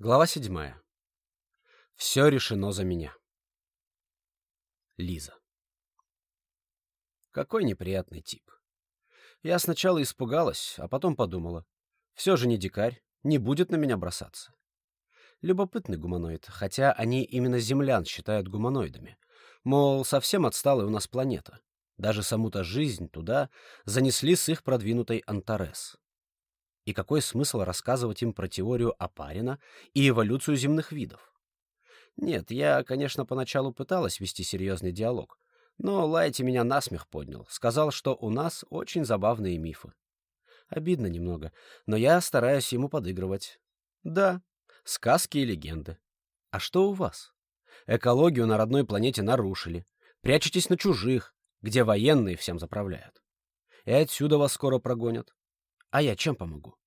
Глава седьмая. Все решено за меня. Лиза. Какой неприятный тип. Я сначала испугалась, а потом подумала. Все же не дикарь, не будет на меня бросаться. Любопытный гуманоид, хотя они именно землян считают гуманоидами. Мол, совсем отсталая у нас планета. Даже саму-то жизнь туда занесли с их продвинутой Антарес. И какой смысл рассказывать им про теорию Апарина и эволюцию земных видов? Нет, я, конечно, поначалу пыталась вести серьезный диалог, но Лайти меня насмех поднял, сказал, что у нас очень забавные мифы. Обидно немного, но я стараюсь ему подыгрывать. Да, сказки и легенды. А что у вас? Экологию на родной планете нарушили. Прячетесь на чужих, где военные всем заправляют. И отсюда вас скоро прогонят. А я чем помогу?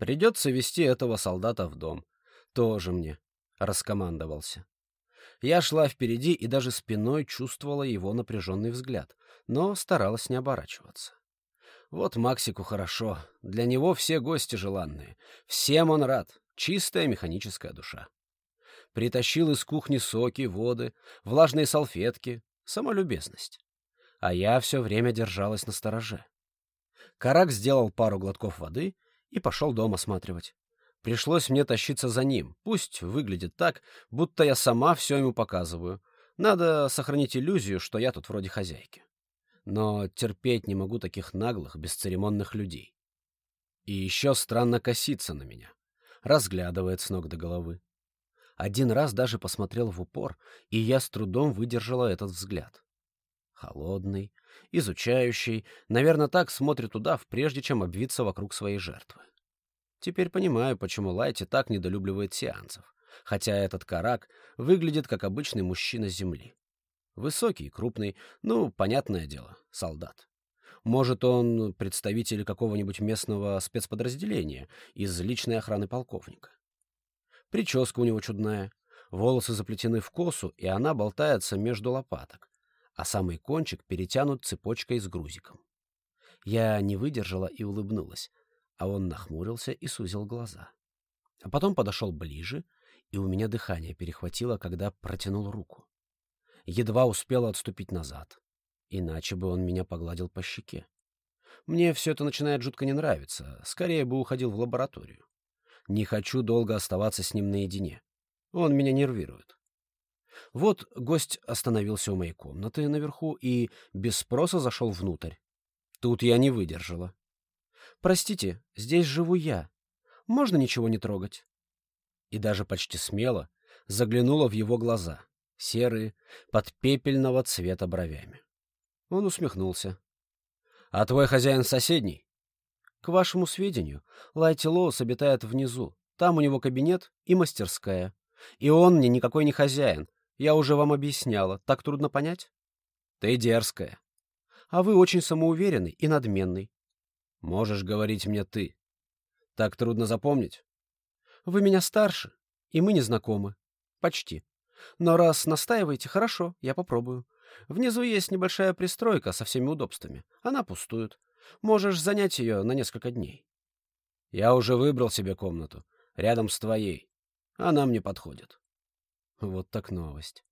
Придется вести этого солдата в дом. Тоже мне раскомандовался. Я шла впереди и даже спиной чувствовала его напряженный взгляд, но старалась не оборачиваться. Вот Максику хорошо, для него все гости желанные. Всем он рад, чистая механическая душа. Притащил из кухни соки, воды, влажные салфетки, самолюбезность. А я все время держалась на стороже. Карак сделал пару глотков воды и пошел дом осматривать. Пришлось мне тащиться за ним. Пусть выглядит так, будто я сама все ему показываю. Надо сохранить иллюзию, что я тут вроде хозяйки. Но терпеть не могу таких наглых, бесцеремонных людей. И еще странно коситься на меня. Разглядывает с ног до головы. Один раз даже посмотрел в упор, и я с трудом выдержала этот взгляд. Холодный, изучающий, наверное, так смотрит удав, прежде чем обвиться вокруг своей жертвы. Теперь понимаю, почему Лайти так недолюбливает сеансов, хотя этот карак выглядит как обычный мужчина Земли. Высокий крупный, ну, понятное дело, солдат. Может, он представитель какого-нибудь местного спецподразделения из личной охраны полковника. Прическа у него чудная, волосы заплетены в косу, и она болтается между лопаток а самый кончик перетянут цепочкой с грузиком. Я не выдержала и улыбнулась, а он нахмурился и сузил глаза. А потом подошел ближе, и у меня дыхание перехватило, когда протянул руку. Едва успела отступить назад, иначе бы он меня погладил по щеке. Мне все это начинает жутко не нравиться, скорее бы уходил в лабораторию. Не хочу долго оставаться с ним наедине. Он меня нервирует. Вот гость остановился у моей комнаты наверху и без спроса зашел внутрь. Тут я не выдержала. «Простите, здесь живу я. Можно ничего не трогать?» И даже почти смело заглянула в его глаза, серые, под пепельного цвета бровями. Он усмехнулся. «А твой хозяин соседний?» «К вашему сведению, Лайти Лоус обитает внизу. Там у него кабинет и мастерская. И он мне никакой не хозяин, я уже вам объясняла. Так трудно понять? Ты дерзкая. А вы очень самоуверенный и надменный. Можешь говорить мне ты. Так трудно запомнить? Вы меня старше, и мы не знакомы. Почти. Но раз настаиваете, хорошо, я попробую. Внизу есть небольшая пристройка со всеми удобствами. Она пустует. Можешь занять ее на несколько дней. Я уже выбрал себе комнату, рядом с твоей. Она мне подходит. Вот так новость.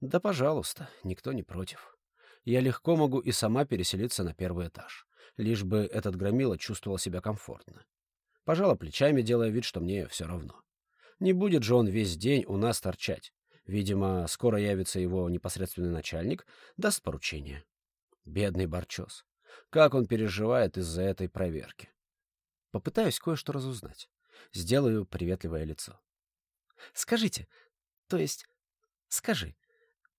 Да, пожалуйста, никто не против. Я легко могу и сама переселиться на первый этаж, лишь бы этот громила чувствовал себя комфортно. Пожала плечами, делая вид, что мне все равно. Не будет же он весь день у нас торчать. Видимо, скоро явится его непосредственный начальник, даст поручение. Бедный Барчос. Как он переживает из-за этой проверки. Попытаюсь кое-что разузнать. Сделаю приветливое лицо. «Скажите, то есть, скажи,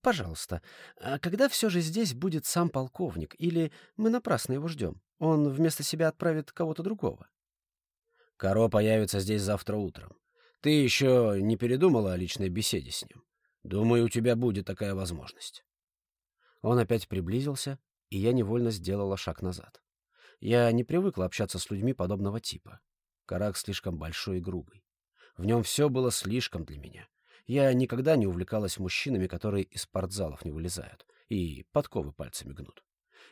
пожалуйста, а когда все же здесь будет сам полковник, или мы напрасно его ждем? Он вместо себя отправит кого-то другого. Каро появится здесь завтра утром. Ты еще не передумала о личной беседе с ним? Думаю, у тебя будет такая возможность. Он опять приблизился, и я невольно сделала шаг назад. Я не привыкла общаться с людьми подобного типа. Карак слишком большой и грубый. В нем все было слишком для меня. Я никогда не увлекалась мужчинами, которые из спортзалов не вылезают и подковы пальцами гнут.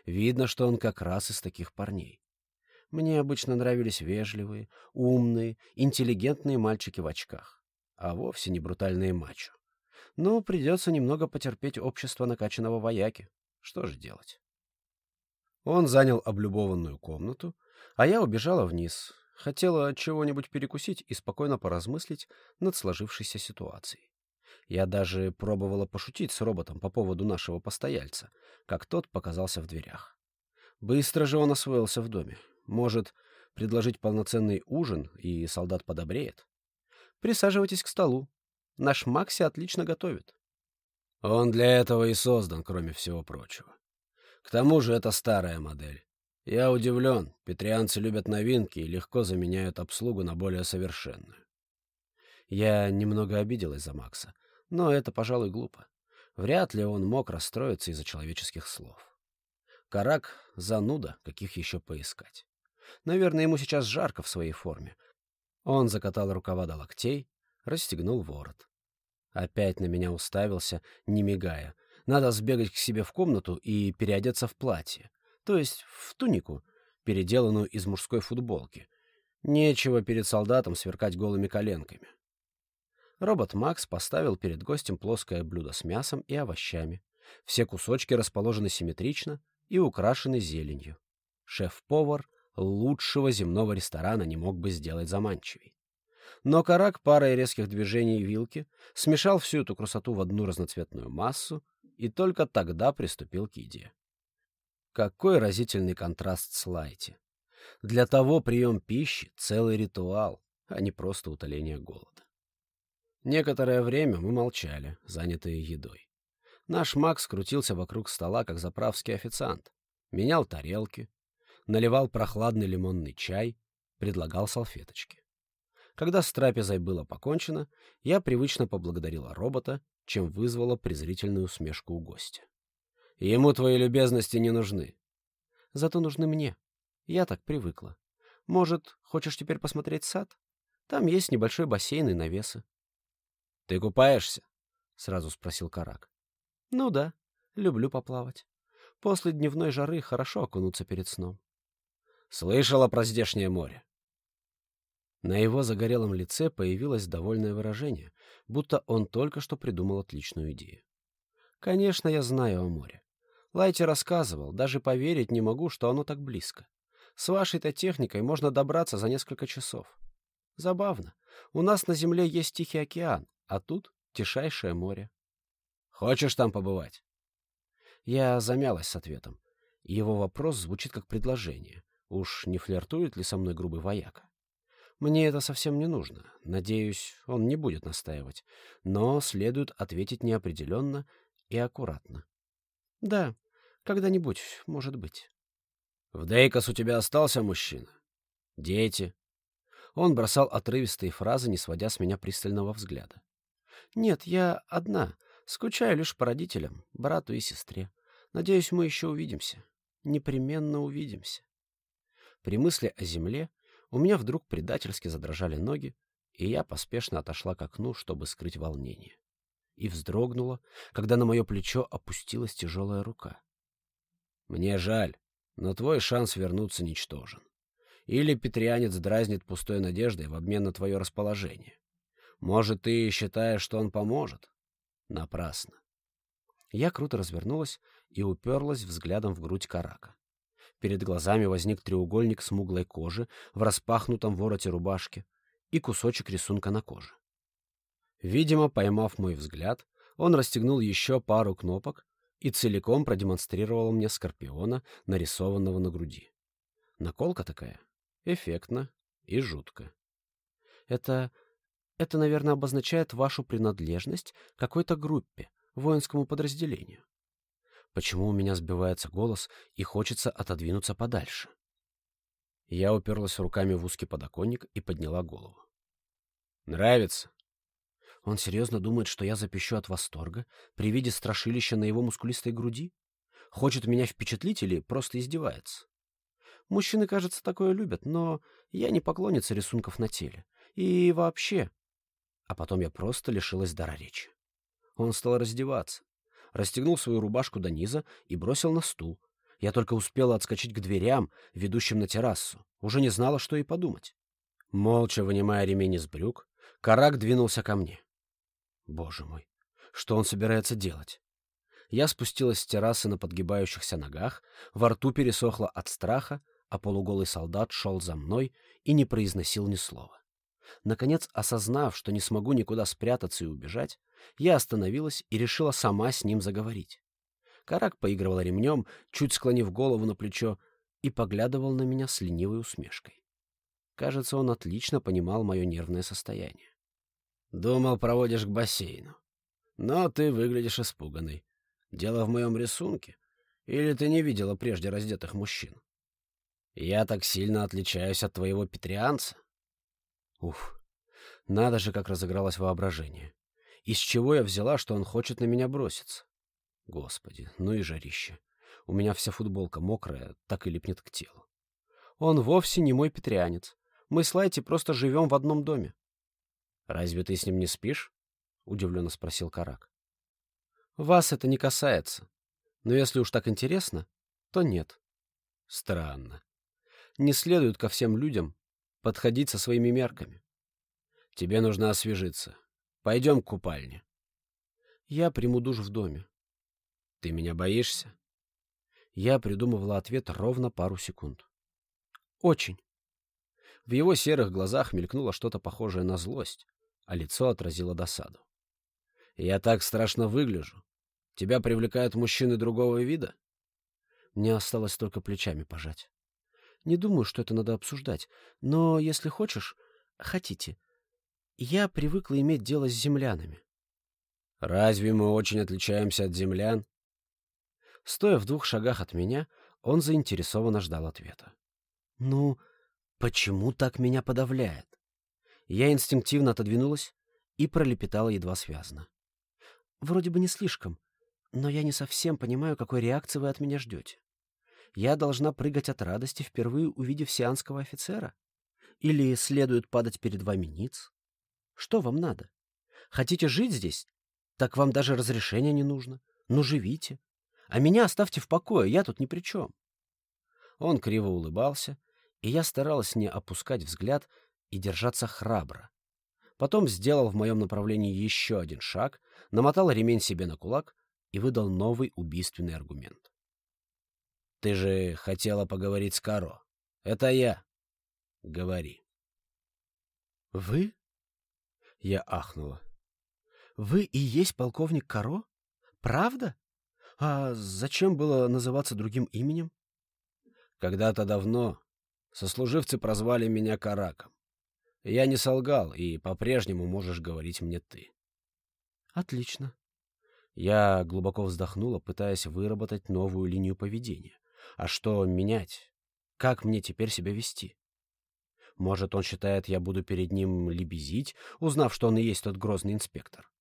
Видно, что он как раз из таких парней. Мне обычно нравились вежливые, умные, интеллигентные мальчики в очках, а вовсе не брутальные мачо. Но придется немного потерпеть общество накачанного вояки. Что же делать? Он занял облюбованную комнату, а я убежала вниз. Хотела чего-нибудь перекусить и спокойно поразмыслить над сложившейся ситуацией. Я даже пробовала пошутить с роботом по поводу нашего постояльца, как тот показался в дверях. Быстро же он освоился в доме. Может, предложить полноценный ужин, и солдат подобреет? Присаживайтесь к столу. Наш Макси отлично готовит. Он для этого и создан, кроме всего прочего. К тому же это старая модель. Я удивлен, петрианцы любят новинки и легко заменяют обслугу на более совершенную. Я немного обиделась за Макса, но это, пожалуй, глупо. Вряд ли он мог расстроиться из-за человеческих слов. Карак — зануда, каких еще поискать. Наверное, ему сейчас жарко в своей форме. Он закатал рукава до локтей, расстегнул ворот. Опять на меня уставился, не мигая. Надо сбегать к себе в комнату и переодеться в платье. То есть в тунику, переделанную из мужской футболки. Нечего перед солдатом сверкать голыми коленками. Робот Макс поставил перед гостем плоское блюдо с мясом и овощами. Все кусочки расположены симметрично и украшены зеленью. Шеф-повар лучшего земного ресторана не мог бы сделать заманчивей. Но Карак парой резких движений вилки смешал всю эту красоту в одну разноцветную массу и только тогда приступил к еде. Какой разительный контраст с Лайти. Для того прием пищи — целый ритуал, а не просто утоление голода. Некоторое время мы молчали, занятые едой. Наш Макс крутился вокруг стола, как заправский официант. Менял тарелки, наливал прохладный лимонный чай, предлагал салфеточки. Когда с трапезой было покончено, я привычно поблагодарила робота, чем вызвала презрительную усмешку у гостя. «Ему твои любезности не нужны». «Зато нужны мне. Я так привыкла. Может, хочешь теперь посмотреть сад? Там есть небольшой бассейн и навесы». «Ты купаешься?» — сразу спросил Карак. «Ну да, люблю поплавать. После дневной жары хорошо окунуться перед сном». «Слышала про здешнее море?» На его загорелом лице появилось довольное выражение, будто он только что придумал отличную идею. «Конечно, я знаю о море. Лайти рассказывал, даже поверить не могу, что оно так близко. С вашей-то техникой можно добраться за несколько часов. Забавно. У нас на Земле есть Тихий океан, а тут тишайшее море. Хочешь там побывать? Я замялась с ответом. Его вопрос звучит как предложение. Уж не флиртует ли со мной грубый вояка? Мне это совсем не нужно. Надеюсь, он не будет настаивать. Но следует ответить неопределенно и аккуратно. Да, когда-нибудь, может быть. В Дейкос у тебя остался мужчина? Дети? Он бросал отрывистые фразы, не сводя с меня пристального взгляда. Нет, я одна. Скучаю лишь по родителям, брату и сестре. Надеюсь, мы еще увидимся. Непременно увидимся. При мысли о земле у меня вдруг предательски задрожали ноги, и я поспешно отошла к окну, чтобы скрыть волнение. И вздрогнула, когда на мое плечо опустилась тяжелая рука. «Мне жаль, но твой шанс вернуться ничтожен. Или петрианец дразнит пустой надеждой в обмен на твое расположение. Может, ты считаешь, что он поможет? Напрасно. Я круто развернулась и уперлась взглядом в грудь карака. Перед глазами возник треугольник смуглой кожи в распахнутом вороте рубашки и кусочек рисунка на коже. Видимо, поймав мой взгляд, он расстегнул еще пару кнопок и целиком продемонстрировал мне скорпиона, нарисованного на груди. Наколка такая. Эффектно и жутко. Это... это, наверное, обозначает вашу принадлежность какой-то группе, воинскому подразделению. Почему у меня сбивается голос и хочется отодвинуться подальше? Я уперлась руками в узкий подоконник и подняла голову. «Нравится?» Он серьезно думает, что я запищу от восторга при виде страшилища на его мускулистой груди? Хочет меня впечатлить или просто издевается? Мужчины, кажется, такое любят, но я не поклонница рисунков на теле. И вообще... А потом я просто лишилась дара речи. Он стал раздеваться расстегнул свою рубашку до низа и бросил на стул. Я только успела отскочить к дверям, ведущим на террасу. Уже не знала, что и подумать. Молча вынимая ремень из брюк, Карак двинулся ко мне. Боже мой, что он собирается делать? Я спустилась с террасы на подгибающихся ногах, во рту пересохло от страха, а полуголый солдат шел за мной и не произносил ни слова. Наконец, осознав, что не смогу никуда спрятаться и убежать, я остановилась и решила сама с ним заговорить. Карак поигрывал ремнем, чуть склонив голову на плечо, и поглядывал на меня с ленивой усмешкой. Кажется, он отлично понимал мое нервное состояние. «Думал, проводишь к бассейну. Но ты выглядишь испуганной. Дело в моем рисунке. Или ты не видела прежде раздетых мужчин? Я так сильно отличаюсь от твоего петрианца?» Уф, надо же, как разыгралось воображение. Из чего я взяла, что он хочет на меня броситься? Господи, ну и жарище. У меня вся футболка мокрая, так и липнет к телу. Он вовсе не мой петрянец. Мы с Лайти просто живем в одном доме. — Разве ты с ним не спишь? — удивленно спросил Карак. — Вас это не касается. Но если уж так интересно, то нет. — Странно. Не следует ко всем людям подходить со своими мерками. Тебе нужно освежиться. Пойдем к купальне. Я приму душ в доме. «Ты меня боишься?» Я придумывала ответ ровно пару секунд. «Очень». В его серых глазах мелькнуло что-то похожее на злость, а лицо отразило досаду. «Я так страшно выгляжу. Тебя привлекают мужчины другого вида?» Мне осталось только плечами пожать. Не думаю, что это надо обсуждать, но, если хочешь, хотите. Я привыкла иметь дело с землянами. Разве мы очень отличаемся от землян? Стоя в двух шагах от меня, он заинтересованно ждал ответа. «Ну, почему так меня подавляет?» Я инстинктивно отодвинулась и пролепетала едва связно. «Вроде бы не слишком, но я не совсем понимаю, какой реакции вы от меня ждете. Я должна прыгать от радости, впервые увидев сианского офицера? Или следует падать перед вами ниц? Что вам надо? Хотите жить здесь? Так вам даже разрешения не нужно. Ну, живите. А меня оставьте в покое, я тут ни при чем. Он криво улыбался, и я старалась не опускать взгляд и держаться храбро. Потом сделал в моем направлении еще один шаг, намотал ремень себе на кулак и выдал новый убийственный аргумент. «Ты же хотела поговорить с Каро. Это я. Говори». «Вы?» Я ахнула. «Вы и есть полковник Каро? Правда?» А зачем было называться другим именем? Когда-то давно сослуживцы прозвали меня Караком. Я не солгал, и по-прежнему можешь говорить мне ты. Отлично. Я глубоко вздохнула, пытаясь выработать новую линию поведения. А что менять? Как мне теперь себя вести? Может, он считает, я буду перед ним лебезить, узнав, что он и есть тот грозный инспектор?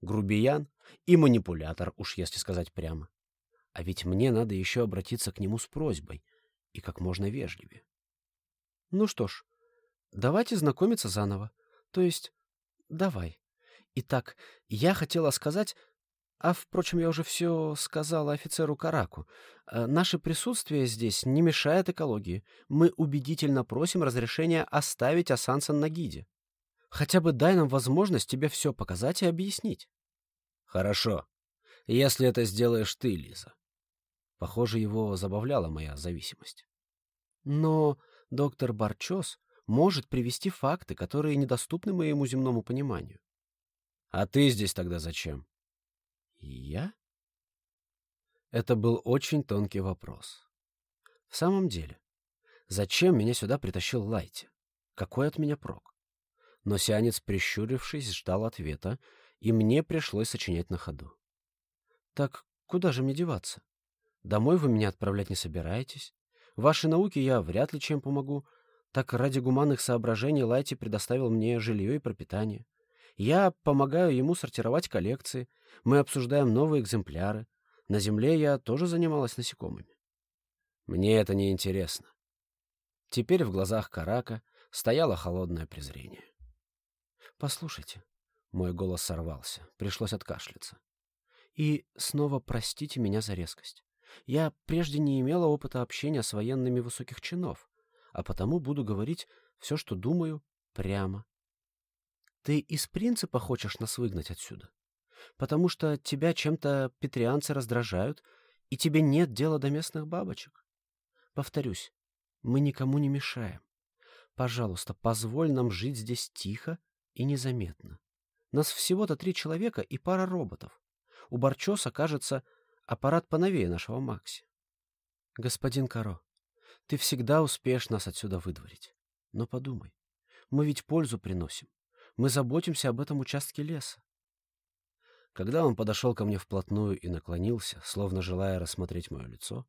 Грубиян и манипулятор, уж если сказать прямо. А ведь мне надо еще обратиться к нему с просьбой, и как можно вежливее. Ну что ж, давайте знакомиться заново. То есть, давай. Итак, я хотела сказать... А, впрочем, я уже все сказала офицеру Караку. Э, наше присутствие здесь не мешает экологии. Мы убедительно просим разрешения оставить Асансан на гиде. Хотя бы дай нам возможность тебе все показать и объяснить. Хорошо, если это сделаешь ты, Лиза. Похоже, его забавляла моя зависимость. Но доктор Барчос может привести факты, которые недоступны моему земному пониманию. А ты здесь тогда зачем? Я? Это был очень тонкий вопрос. В самом деле, зачем меня сюда притащил Лайти? Какой от меня прок? Но сианец, прищурившись, ждал ответа, и мне пришлось сочинять на ходу. Так куда же мне деваться? Домой вы меня отправлять не собираетесь. Вашей науке я вряд ли чем помогу. Так ради гуманных соображений Лайти предоставил мне жилье и пропитание. Я помогаю ему сортировать коллекции. Мы обсуждаем новые экземпляры. На Земле я тоже занималась насекомыми. Мне это не интересно. Теперь в глазах Карака стояло холодное презрение. «Послушайте», — мой голос сорвался, пришлось откашляться. «И снова простите меня за резкость. Я прежде не имела опыта общения с военными высоких чинов, а потому буду говорить все, что думаю, прямо. Ты из принципа хочешь нас выгнать отсюда? Потому что тебя чем-то петрианцы раздражают, и тебе нет дела до местных бабочек? Повторюсь, мы никому не мешаем. Пожалуйста, позволь нам жить здесь тихо и незаметно. Нас всего-то три человека и пара роботов. У Барчоса, кажется, аппарат поновее нашего Макси. Господин Каро, ты всегда успеешь нас отсюда выдворить. Но подумай, мы ведь пользу приносим. Мы заботимся об этом участке леса. Когда он подошел ко мне вплотную и наклонился, словно желая рассмотреть мое лицо,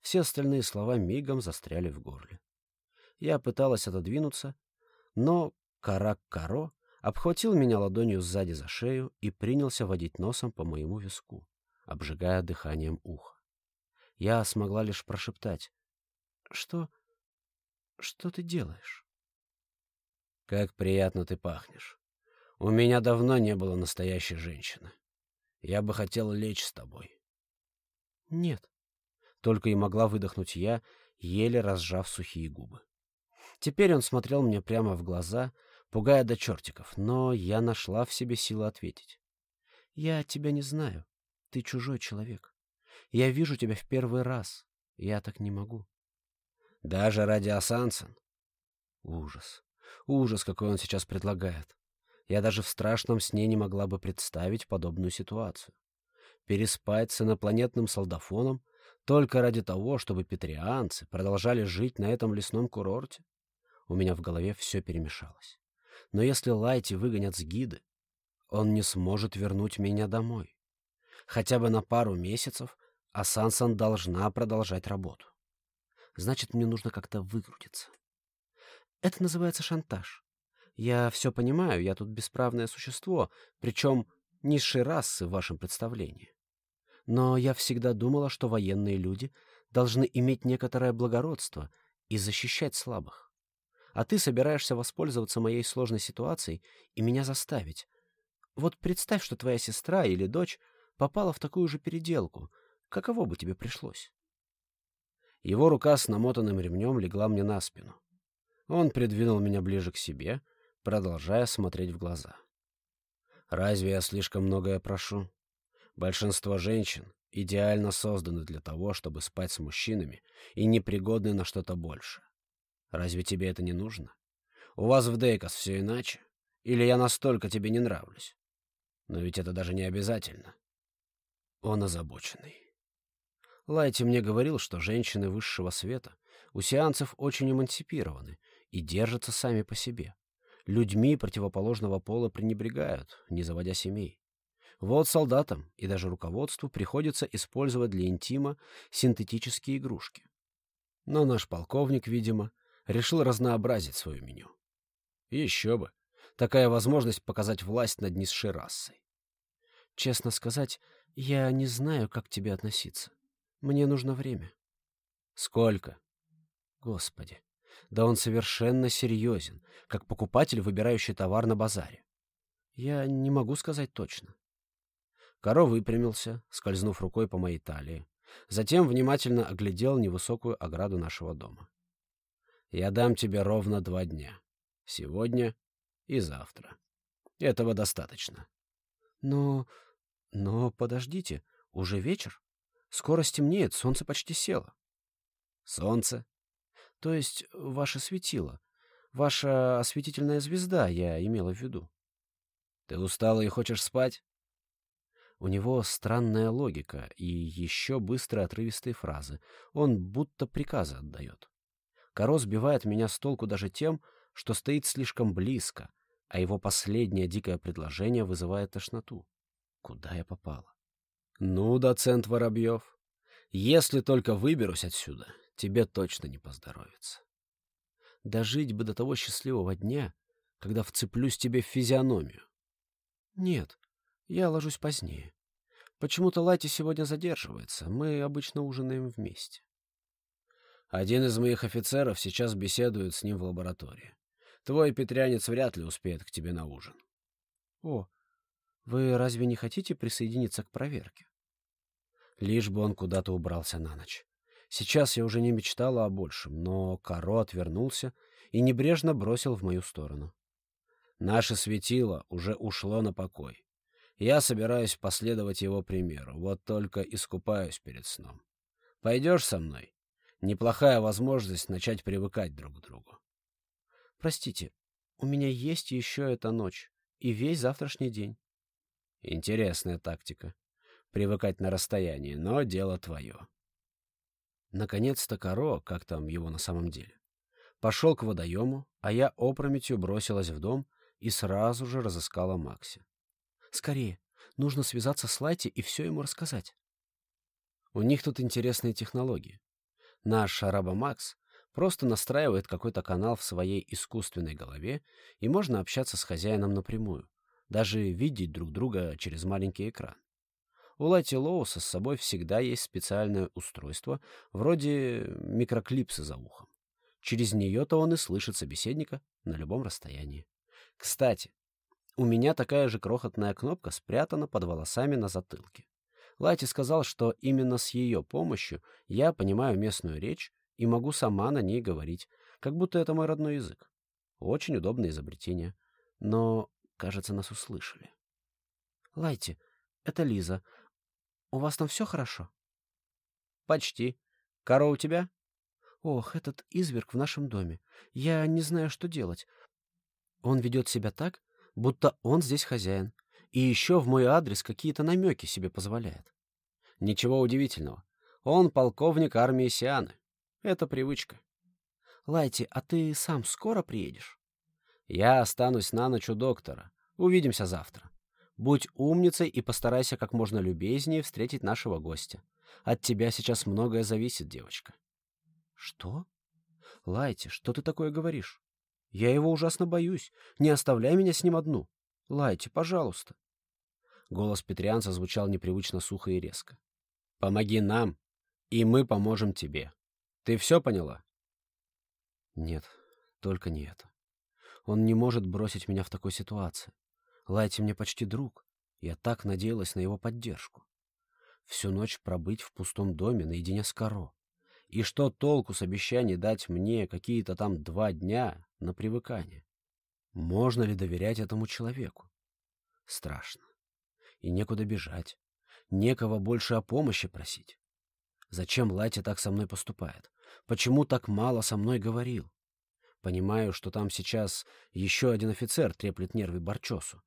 все остальные слова мигом застряли в горле. Я пыталась отодвинуться, но Карак-Каро обхватил меня ладонью сзади за шею и принялся водить носом по моему виску, обжигая дыханием ухо. Я смогла лишь прошептать. «Что... что ты делаешь?» «Как приятно ты пахнешь. У меня давно не было настоящей женщины. Я бы хотел лечь с тобой». «Нет», — только и могла выдохнуть я, еле разжав сухие губы. Теперь он смотрел мне прямо в глаза — пугая до чертиков, но я нашла в себе силы ответить. «Я тебя не знаю. Ты чужой человек. Я вижу тебя в первый раз. Я так не могу». «Даже ради Асансен?» Ужас. Ужас, какой он сейчас предлагает. Я даже в страшном сне не могла бы представить подобную ситуацию. Переспать с инопланетным солдафоном только ради того, чтобы петрианцы продолжали жить на этом лесном курорте? У меня в голове все перемешалось. Но если Лайти выгонят с гиды, он не сможет вернуть меня домой. Хотя бы на пару месяцев, а Сансан должна продолжать работу. Значит, мне нужно как-то выкрутиться. Это называется шантаж. Я все понимаю, я тут бесправное существо, причем низшей расы в вашем представлении. Но я всегда думала, что военные люди должны иметь некоторое благородство и защищать слабых а ты собираешься воспользоваться моей сложной ситуацией и меня заставить. Вот представь, что твоя сестра или дочь попала в такую же переделку. Каково бы тебе пришлось? Его рука с намотанным ремнем легла мне на спину. Он придвинул меня ближе к себе, продолжая смотреть в глаза. «Разве я слишком многое прошу? Большинство женщин идеально созданы для того, чтобы спать с мужчинами и непригодны на что-то большее. Разве тебе это не нужно? У вас в Дейкос все иначе? Или я настолько тебе не нравлюсь? Но ведь это даже не обязательно. Он озабоченный. Лайти мне говорил, что женщины высшего света у сеансов очень эмансипированы и держатся сами по себе. Людьми противоположного пола пренебрегают, не заводя семей. Вот солдатам и даже руководству приходится использовать для интима синтетические игрушки. Но наш полковник, видимо, решил разнообразить свое меню. еще бы. Такая возможность показать власть над низшей расой. Честно сказать, я не знаю, как к тебе относиться. Мне нужно время. Сколько? Господи, да он совершенно серьезен, как покупатель, выбирающий товар на базаре. Я не могу сказать точно. Коро выпрямился, скользнув рукой по моей талии. Затем внимательно оглядел невысокую ограду нашего дома. Я дам тебе ровно два дня. Сегодня и завтра. Этого достаточно. Но... но подождите, уже вечер? Скоро стемнеет, солнце почти село. Солнце? То есть ваше светило. Ваша осветительная звезда, я имела в виду. Ты устала и хочешь спать? У него странная логика и еще быстрые отрывистые фразы. Он будто приказы отдает. Каро сбивает меня с толку даже тем, что стоит слишком близко, а его последнее дикое предложение вызывает тошноту. Куда я попала? Ну, доцент Воробьев, если только выберусь отсюда, тебе точно не поздоровится. Дожить бы до того счастливого дня, когда вцеплюсь тебе в физиономию. Нет, я ложусь позднее. Почему-то Лати сегодня задерживается, мы обычно ужинаем вместе. Один из моих офицеров сейчас беседует с ним в лаборатории. Твой петрянец вряд ли успеет к тебе на ужин. О, вы разве не хотите присоединиться к проверке? Лишь бы он куда-то убрался на ночь. Сейчас я уже не мечтала о большем, но Каро отвернулся и небрежно бросил в мою сторону. Наше светило уже ушло на покой. Я собираюсь последовать его примеру, вот только искупаюсь перед сном. Пойдешь со мной? Неплохая возможность начать привыкать друг к другу. Простите, у меня есть еще эта ночь и весь завтрашний день. Интересная тактика. Привыкать на расстоянии, но дело твое. Наконец-то Каро, как там его на самом деле, пошел к водоему, а я опрометью бросилась в дом и сразу же разыскала Макси. «Скорее, нужно связаться с Лайти и все ему рассказать». У них тут интересные технологии. Наш Араба Макс просто настраивает какой-то канал в своей искусственной голове, и можно общаться с хозяином напрямую, даже видеть друг друга через маленький экран. У Лайти Лоуса с собой всегда есть специальное устройство, вроде микроклипса за ухом. Через нее-то он и слышит собеседника на любом расстоянии. Кстати, у меня такая же крохотная кнопка спрятана под волосами на затылке. Лайти сказал, что именно с ее помощью я понимаю местную речь и могу сама на ней говорить, как будто это мой родной язык. Очень удобное изобретение. Но, кажется, нас услышали. «Лайти, это Лиза. У вас там все хорошо?» «Почти. Кора у тебя?» «Ох, этот изверг в нашем доме. Я не знаю, что делать. Он ведет себя так, будто он здесь хозяин. И еще в мой адрес какие-то намеки себе позволяет». «Ничего удивительного. Он полковник армии Сианы. Это привычка. Лайти, а ты сам скоро приедешь? Я останусь на ночь у доктора. Увидимся завтра. Будь умницей и постарайся как можно любезнее встретить нашего гостя. От тебя сейчас многое зависит, девочка. Что? Лайти, что ты такое говоришь? Я его ужасно боюсь. Не оставляй меня с ним одну. Лайти, пожалуйста. Голос Петрианца звучал непривычно сухо и резко. Помоги нам, и мы поможем тебе. Ты все поняла? Нет, только не это. Он не может бросить меня в такой ситуации. Лайти мне почти друг. Я так надеялась на его поддержку. Всю ночь пробыть в пустом доме наедине с Каро. И что толку с обещаний дать мне какие-то там два дня на привыкание? Можно ли доверять этому человеку? Страшно. И некуда бежать. Некого больше о помощи просить. Зачем Лати так со мной поступает? Почему так мало со мной говорил? Понимаю, что там сейчас еще один офицер треплет нервы Барчосу.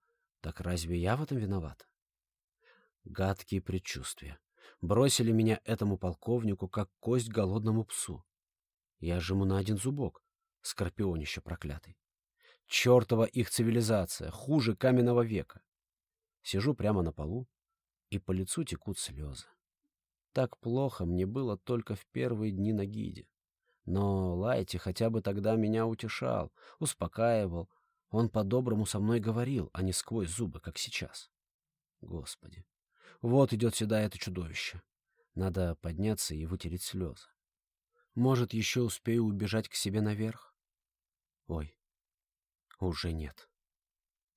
Так разве я в этом виноват? Гадкие предчувствия. Бросили меня этому полковнику, как кость голодному псу. Я же ему на один зубок, скорпионище проклятый. Чертова их цивилизация, хуже каменного века. Сижу прямо на полу, и по лицу текут слезы. Так плохо мне было только в первые дни на гиде. Но Лайти хотя бы тогда меня утешал, успокаивал. Он по-доброму со мной говорил, а не сквозь зубы, как сейчас. Господи, вот идет сюда это чудовище. Надо подняться и вытереть слезы. Может, еще успею убежать к себе наверх? Ой, уже нет.